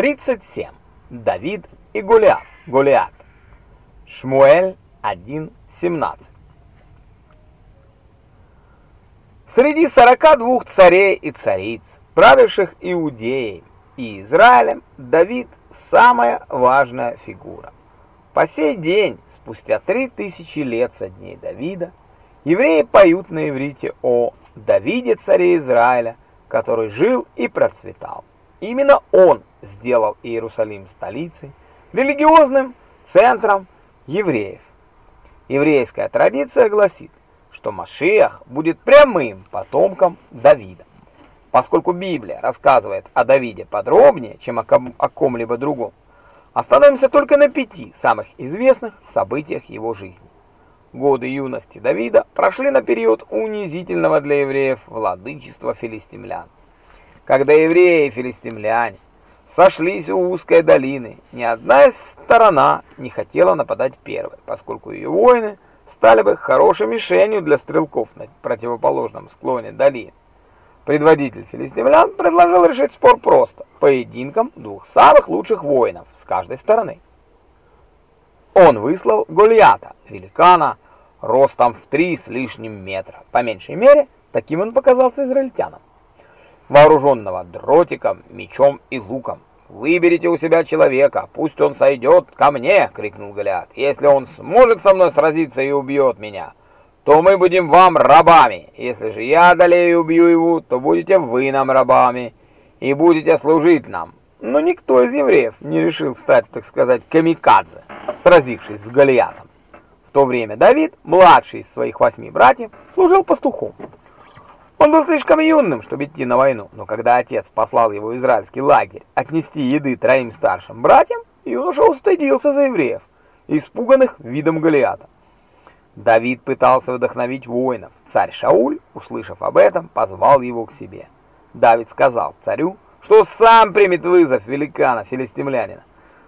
37. Давид и Голиаф. Голиат. Шмуэль 1.17. Среди 42 царей и цариц, правивших Иудеей и Израилем, Давид – самая важная фигура. По сей день, спустя 3000 лет со дней Давида, евреи поют на иврите о Давиде, царе Израиля, который жил и процветал. Именно он сделал Иерусалим столицей, религиозным центром евреев. Еврейская традиция гласит, что Машиах будет прямым потомком Давида. Поскольку Библия рассказывает о Давиде подробнее, чем о ком-либо другом, остановимся только на пяти самых известных событиях его жизни. Годы юности Давида прошли на период унизительного для евреев владычества филистимлян. Когда евреи и филистимляне сошлись у узкой долины, ни одна сторона не хотела нападать первой, поскольку ее воины – стали бы хорошей мишенью для стрелков на противоположном склоне долины. Предводитель филистимлян предложил решить спор просто – поединком двух самых лучших воинов с каждой стороны. Он выслал Голиата, великана, ростом в три с лишним метра. По меньшей мере, таким он показался израильтянам. Вооруженного дротиком, мечом и луком, «Выберите у себя человека, пусть он сойдет ко мне!» — крикнул Голиат. «Если он сможет со мной сразиться и убьет меня, то мы будем вам рабами. Если же я одолею и убью его, то будете вы нам рабами и будете служить нам». Но никто из евреев не решил стать, так сказать, камикадзе, сразившись с Голиатом. В то время Давид, младший из своих восьми братьев, служил пастухом. Он был слишком юным, чтобы идти на войну, но когда отец послал его в израильский лагерь отнести еды троим старшим братьям, юноша устыдился за евреев, испуганных видом Голиата. Давид пытался вдохновить воинов. Царь Шауль, услышав об этом, позвал его к себе. Давид сказал царю, что сам примет вызов великана филистимлянина.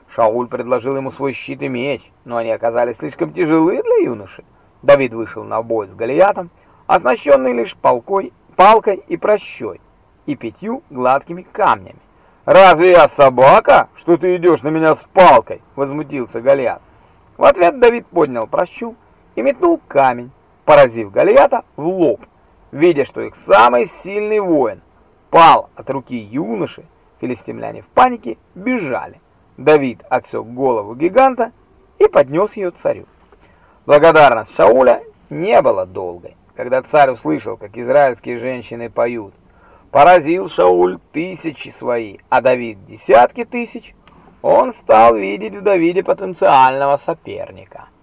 Шауль предложил ему свой щит и меч, но они оказались слишком тяжелы для юноши. Давид вышел на бой с Голиатом, оснащенный лишь полкой палкой и прощой, и пятью гладкими камнями. «Разве я собака, что ты идешь на меня с палкой?» — возмутился Голиат. В ответ Давид поднял прощу и метнул камень, поразив Голиата в лоб. Видя, что их самый сильный воин пал от руки юноши, филистимляне в панике бежали. Давид отсек голову гиганта и поднес ее царю. Благодарность Шауля не была долгой. Когда царь услышал, как израильские женщины поют, поразил Шауль тысячи свои, а Давид десятки тысяч, он стал видеть в Давиде потенциального соперника –